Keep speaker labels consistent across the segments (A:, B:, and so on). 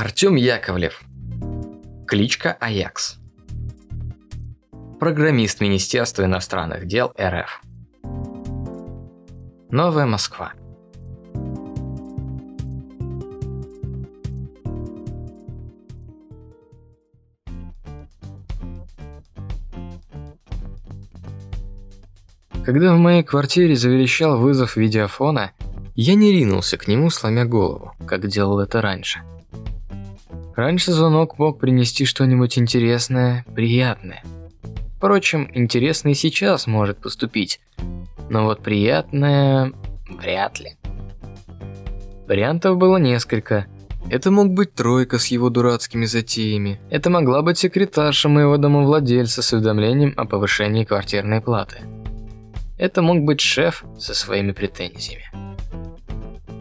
A: Артем Яковлев. Кличка Аякс. Программист Министерства иностранных дел РФ. Новая Москва. Когда в моей квартире заверещал вызов видеофона, я не ринулся к нему, сломя голову, как делал это раньше. Раньше звонок мог принести что-нибудь интересное, приятное. Впрочем, интересный сейчас может поступить, но вот приятное вряд ли. Вариантов было несколько. Это мог быть тройка с его дурацкими затеями. Это могла быть секретарша моего домовладельца с уведомлением о повышении квартирной платы. Это мог быть шеф со своими претензиями.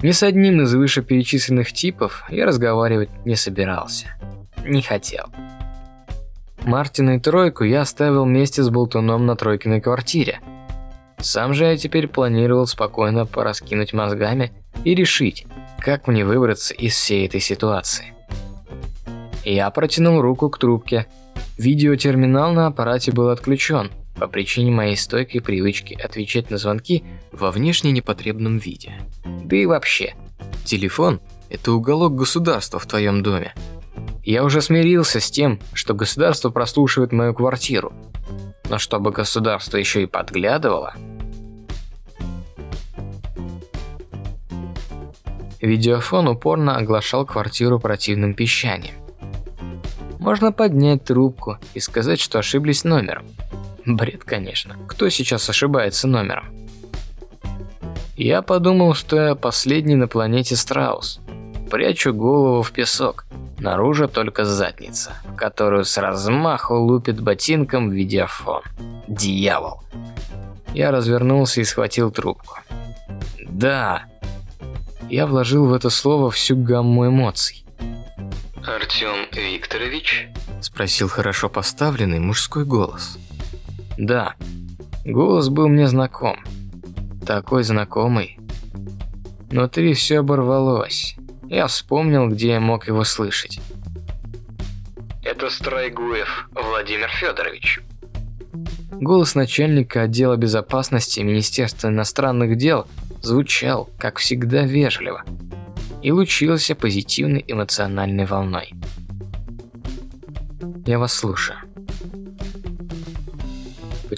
A: Ни с одним из вышеперечисленных типов я разговаривать не собирался. Не хотел. Мартина и Тройку я оставил вместе с Болтуном на Тройкиной квартире. Сам же я теперь планировал спокойно пораскинуть мозгами и решить, как мне выбраться из всей этой ситуации. Я протянул руку к трубке. Видеотерминал на аппарате был отключен по причине моей стойкой привычки отвечать на звонки во внешне непотребном виде. Да и вообще, телефон – это уголок государства в твоем доме. Я уже смирился с тем, что государство прослушивает мою квартиру. Но чтобы государство еще и подглядывало... Видеофон упорно оглашал квартиру противным пищанием. Можно поднять трубку и сказать, что ошиблись номером. Бред, конечно. Кто сейчас ошибается номером? Я подумал, что я последний на планете страус. Прячу голову в песок. Наружу только задница, в которую с размаху лупит ботинком видеофон. Дьявол. Я развернулся и схватил трубку. Да. Я вложил в это слово всю гамму эмоций.
B: Артем Викторович?
A: Спросил хорошо поставленный мужской голос. Да, голос был мне знаком. Такой знакомый. Внутри все оборвалось. Я вспомнил, где я мог его слышать.
B: Это Страйгуев Владимир Федорович.
A: Голос начальника отдела безопасности Министерства иностранных дел звучал, как всегда, вежливо и лучился позитивной эмоциональной волной. Я вас слушаю.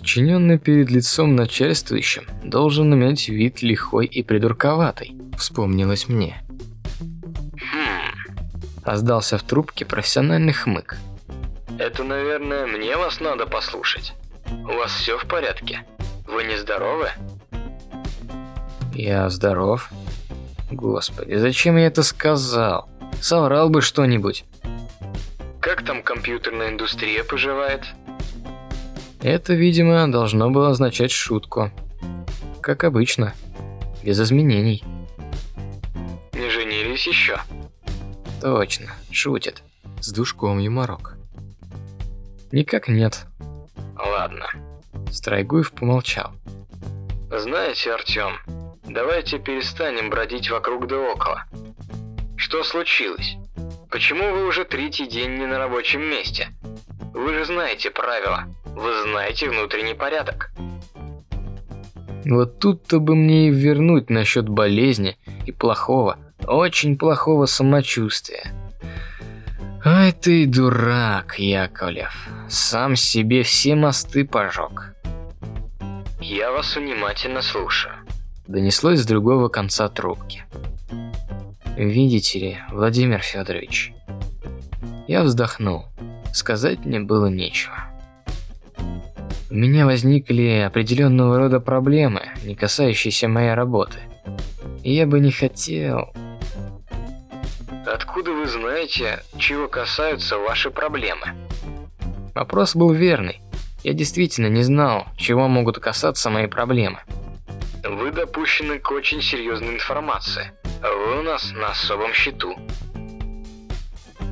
A: Подчиненный перед лицом начальствующим должен иметь вид лихой и придурковатый, вспомнилось мне.
B: Хм,
A: Раздался в трубке профессиональный хмык.
B: это, наверное, мне вас надо послушать. У вас все в порядке? Вы не здоровы?
A: Я здоров. Господи, зачем я это сказал? Соврал бы что-нибудь.
B: Как там компьютерная индустрия поживает?
A: Это, видимо, должно было означать шутку. Как обычно, без изменений.
B: Не женились еще?
A: Точно, шутит. С душком юморок. Никак нет.
B: Ладно.
A: Страйгуев помолчал.
B: Знаете, Артем, давайте перестанем бродить вокруг да около. Что случилось? Почему вы уже третий день не на рабочем месте? Вы же знаете правила. Вы знаете внутренний порядок.
A: Вот тут-то бы мне и вернуть насчет болезни и плохого, очень плохого самочувствия. Ай ты дурак, Яковлев. Сам себе все мосты пожег.
B: Я вас внимательно слушаю.
A: Донеслось с другого конца трубки. Видите ли, Владимир Федорович. Я вздохнул. Сказать мне было нечего. У меня возникли определенного рода проблемы, не касающиеся моей работы. И я бы не хотел...
B: Откуда вы знаете, чего касаются ваши проблемы?
A: Вопрос был верный. Я действительно не знал, чего могут касаться мои проблемы.
B: Вы допущены к очень серьезной информации. Вы у нас на особом счету.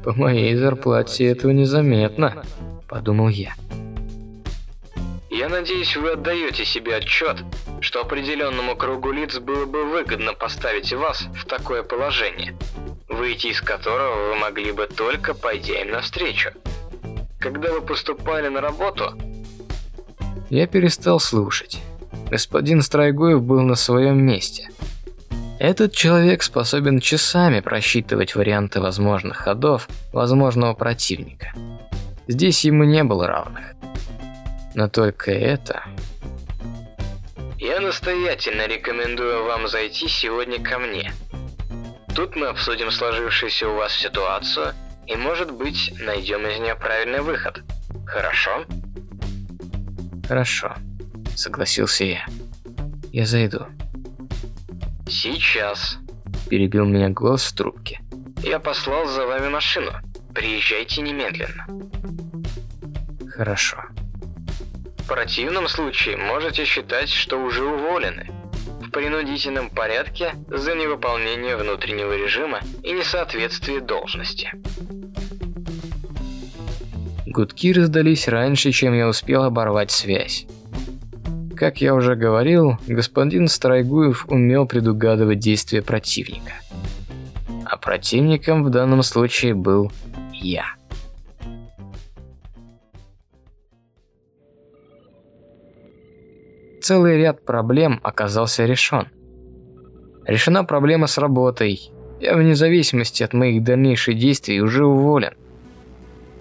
A: По моей зарплате этого незаметно, подумал я.
B: Я надеюсь, вы отдаете себе отчет, что определенному кругу лиц было бы выгодно поставить вас в такое положение. выйти из которого вы могли бы только пойдя им навстречу. Когда вы поступали на работу,
A: я перестал слушать. Господин Страйгоев был на своем месте. Этот человек способен часами просчитывать варианты возможных ходов возможного противника. Здесь ему не было равных. Но только это...
B: Я настоятельно рекомендую вам зайти сегодня ко мне. Тут мы обсудим сложившуюся у вас ситуацию и, может быть, найдем из нее правильный выход. Хорошо?
A: Хорошо, согласился я. Я зайду.
B: Сейчас.
A: Перебил меня голос в трубке.
B: Я послал за вами машину. Приезжайте немедленно.
A: Хорошо.
B: В противном случае можете считать, что уже уволены. В принудительном порядке за невыполнение внутреннего режима и несоответствие должности.
A: Гудки раздались раньше, чем я успел оборвать связь. Как я уже говорил, господин Старайгуев умел предугадывать действия противника. А противником в данном случае был я. Целый ряд проблем оказался решен. Решена проблема с работой. Я вне зависимости от моих дальнейших действий уже уволен.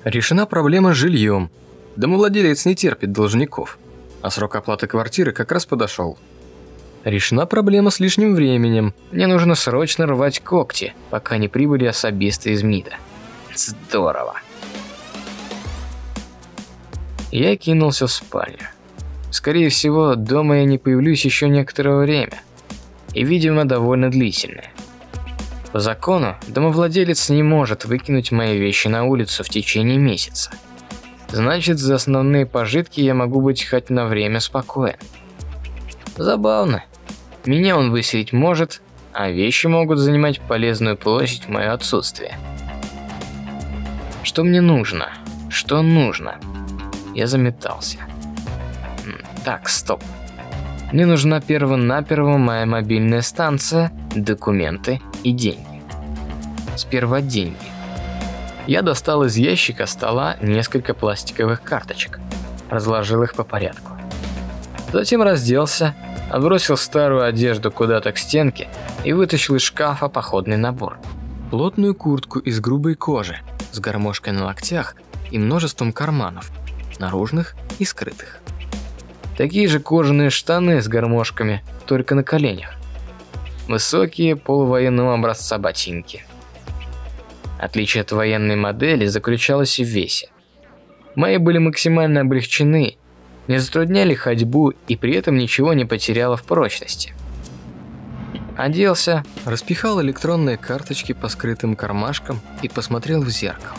A: Решена проблема с жильем. Домовладелец не терпит должников, а срок оплаты квартиры как раз подошел. Решена проблема с лишним временем. Мне нужно срочно рвать когти, пока не прибыли особисты из МИДа. Здорово. Я кинулся в спальню. Скорее всего, дома я не появлюсь еще некоторое время. И, видимо, довольно длительное. По закону, домовладелец не может выкинуть мои вещи на улицу в течение месяца. Значит, за основные пожитки я могу быть хоть на время спокоен. Забавно. Меня он выселить может, а вещи могут занимать полезную площадь в мое отсутствие. Что мне нужно? Что нужно? Я заметался. Так, стоп. Мне нужна перво-наперво моя мобильная станция, документы и деньги. Сперва деньги. Я достал из ящика стола несколько пластиковых карточек, разложил их по порядку. Затем разделся, отбросил старую одежду куда-то к стенке и вытащил из шкафа походный набор. Плотную куртку из грубой кожи с гармошкой на локтях и множеством карманов, наружных и скрытых. Такие же кожаные штаны с гармошками, только на коленях. Высокие полувоенного образца ботинки. Отличие от военной модели заключалось в весе. Мои были максимально облегчены, не затрудняли ходьбу и при этом ничего не потеряло в прочности. Оделся, распихал электронные карточки по скрытым кармашкам и посмотрел в зеркало.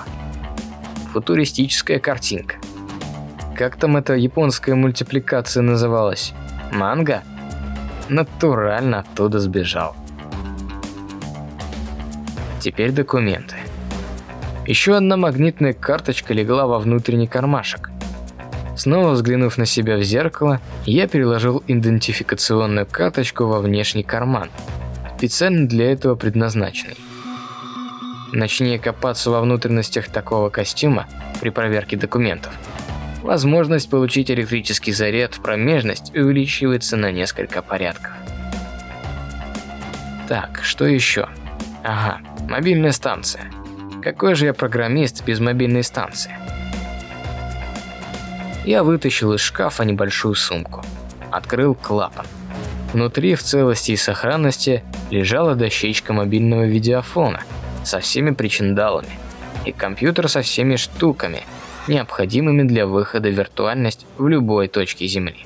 A: Футуристическая картинка. Как там эта японская мультипликация называлась? Манга? Натурально оттуда сбежал. Теперь документы. Еще одна магнитная карточка легла во внутренний кармашек. Снова взглянув на себя в зеркало, я переложил идентификационную карточку во внешний карман, специально для этого предназначенный. Начни копаться во внутренностях такого костюма при проверке документов – возможность получить электрический заряд в промежность увеличивается на несколько порядков. Так, что еще? Ага, мобильная станция. Какой же я программист без мобильной станции? Я вытащил из шкафа небольшую сумку. Открыл клапан. Внутри в целости и сохранности лежала дощечка мобильного видеофона со всеми причиндалами и компьютер со всеми штуками – необходимыми для выхода в виртуальность в любой точке Земли.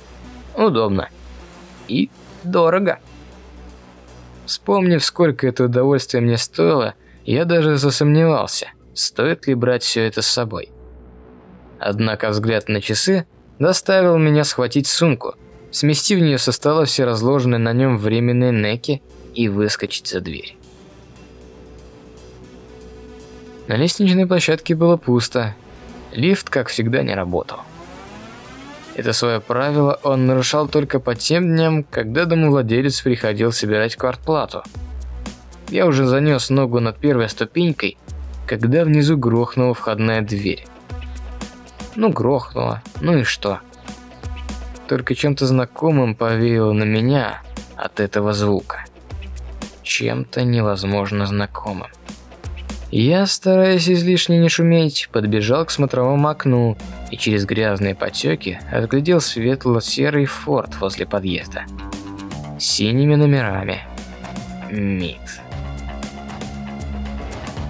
A: Удобно. И дорого. Вспомнив, сколько это удовольствие мне стоило, я даже засомневался, стоит ли брать все это с собой. Однако взгляд на часы заставил меня схватить сумку, смести в нее со стола все разложенные на нем временные неки и выскочить за дверь. На лестничной площадке было пусто, Лифт, как всегда, не работал. Это свое правило он нарушал только по тем дням, когда домовладелец приходил собирать квартплату. Я уже занес ногу над первой ступенькой, когда внизу грохнула входная дверь. Ну, грохнула, ну и что? Только чем-то знакомым повеяло на меня от этого звука. Чем-то невозможно знакомым. Я, стараясь излишне не шуметь, подбежал к смотровому окну и через грязные потеки разглядел светло-серый форт возле подъезда. С синими номерами. МИД.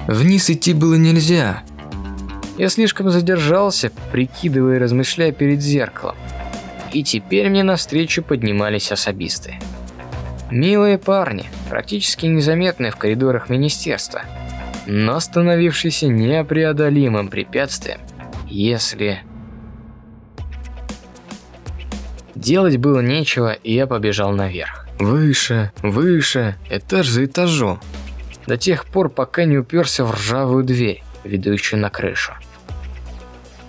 A: Вниз идти было нельзя. Я слишком задержался, прикидывая и размышляя перед зеркалом. И теперь мне навстречу поднимались особисты. Милые парни, практически незаметные в коридорах министерства – но становившийся непреодолимым препятствием, если... Делать было нечего, и я побежал наверх. Выше, выше, этаж за этажом. До тех пор, пока не уперся в ржавую дверь, ведущую на крышу.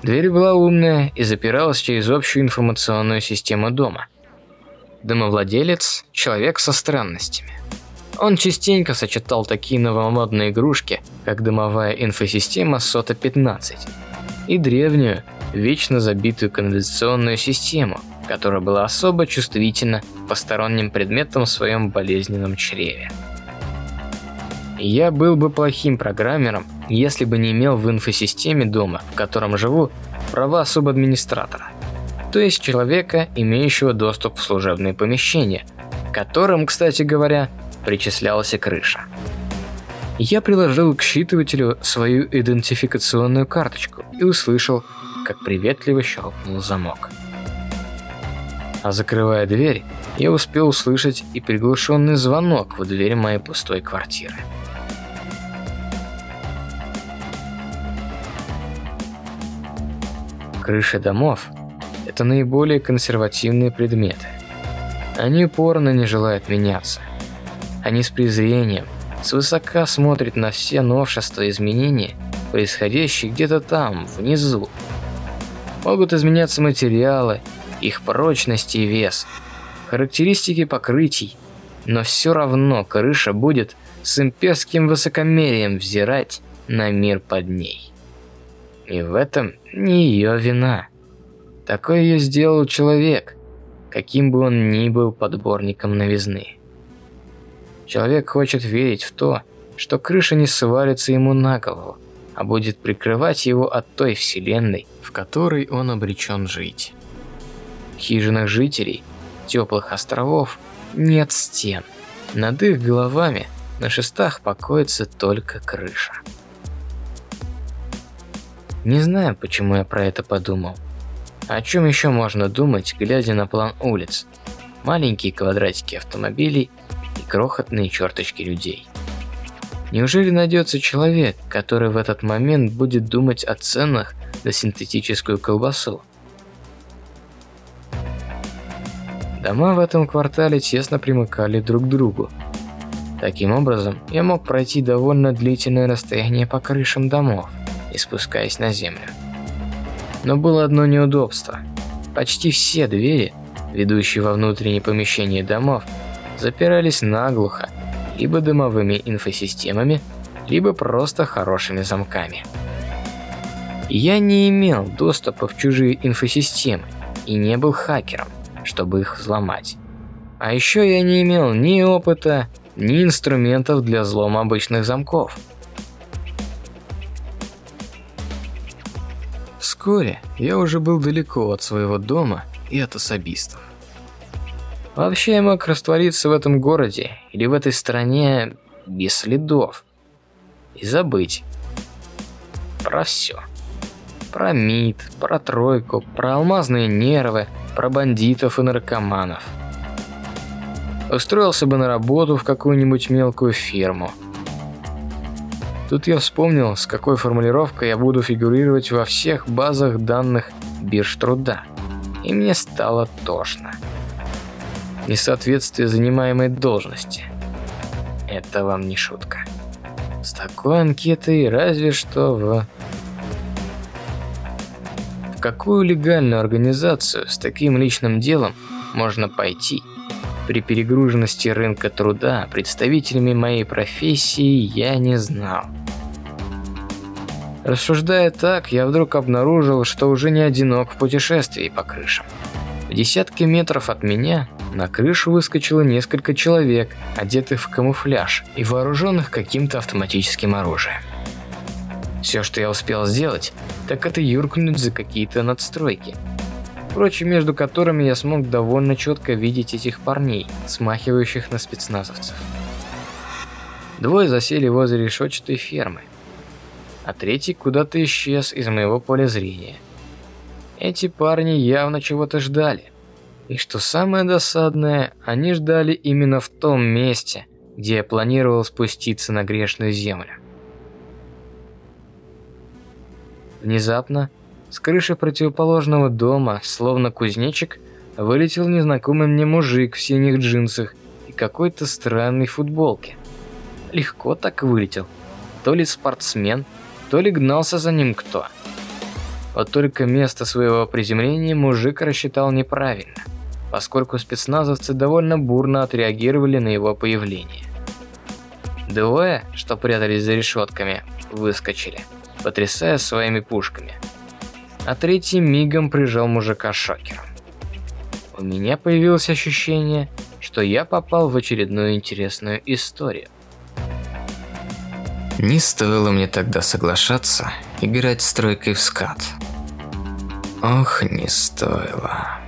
A: Дверь была умная и запиралась через общую информационную систему дома. Домовладелец – человек со странностями. Он частенько сочетал такие новомодные игрушки, как дымовая инфосистема СОТа-15 и древнюю, вечно забитую канализационную систему, которая была особо чувствительна посторонним предметам в своем болезненном чреве. Я был бы плохим программером, если бы не имел в инфосистеме дома, в котором живу, права субадминистратора, то есть человека, имеющего доступ в служебные помещения, которым, кстати говоря, причислялась крыша. Я приложил к считывателю свою идентификационную карточку и услышал, как приветливо щелкнул замок. А закрывая дверь, я успел услышать и приглушенный звонок в дверь моей пустой квартиры. Крыши домов – это наиболее консервативные предметы. Они упорно не желают меняться. Они с презрением, свысока смотрят на все новшества и изменения, происходящие где-то там, внизу. Могут изменяться материалы, их прочность и вес, характеристики покрытий, но все равно крыша будет с имперским высокомерием взирать на мир под ней. И в этом не ее вина. Такое ее сделал человек, каким бы он ни был подборником новизны. Человек хочет верить в то, что крыша не свалится ему на голову, а будет прикрывать его от той вселенной, в которой он обречен жить. В хижинах жителей теплых островов нет стен. Над их головами на шестах покоится только крыша. Не знаю, почему я про это подумал. О чем еще можно думать, глядя на план улиц? Маленькие квадратики автомобилей и крохотные черточки людей. Неужели найдется человек, который в этот момент будет думать о ценах на синтетическую колбасу? Дома в этом квартале тесно примыкали друг к другу. Таким образом, я мог пройти довольно длительное расстояние по крышам домов, и спускаясь на землю. Но было одно неудобство. Почти все двери, ведущие во внутренние помещения домов, запирались наглухо, либо дымовыми инфосистемами, либо просто хорошими замками. Я не имел доступа в чужие инфосистемы и не был хакером, чтобы их взломать. А еще я не имел ни опыта, ни инструментов для взлома обычных замков. Вскоре я уже был далеко от своего дома и от особистов. Вообще я мог раствориться в этом городе или в этой стране без следов и забыть про все. Про МИД, про тройку, про алмазные нервы, про бандитов и наркоманов. Устроился бы на работу в какую-нибудь мелкую фирму. Тут я вспомнил, с какой формулировкой я буду фигурировать во всех базах данных бирж труда. И мне стало тошно несоответствие занимаемой должности. Это вам не шутка. С такой анкетой разве что в... В какую легальную организацию с таким личным делом можно пойти, При перегруженности рынка труда представителями моей профессии я не знал. Рассуждая так, я вдруг обнаружил, что уже не одинок в путешествии по крышам. В десятке метров от меня на крышу выскочило несколько человек, одетых в камуфляж и вооруженных каким-то автоматическим оружием. Все, что я успел сделать, так это юркнуть за какие-то надстройки. Впрочем, между которыми я смог довольно четко видеть этих парней, смахивающих на спецназовцев. Двое засели возле решетчатой фермы, а третий куда-то исчез из моего поля зрения. Эти парни явно чего-то ждали. И что самое досадное, они ждали именно в том месте, где я планировал спуститься на грешную землю. Внезапно с крыши противоположного дома, словно кузнечик, вылетел незнакомый мне мужик в синих джинсах и какой-то странной футболке. Легко так вылетел. То ли спортсмен, то ли гнался за ним кто. Вот только место своего приземления мужик рассчитал неправильно, поскольку спецназовцы довольно бурно отреагировали на его появление. Двое, что прятались за решетками, выскочили, потрясая своими пушками. А третий мигом прижал мужика шокером. У меня появилось ощущение, что я попал в очередную интересную историю.
C: Не стоило мне тогда соглашаться играть стройкой в скат. Ох, не стоило.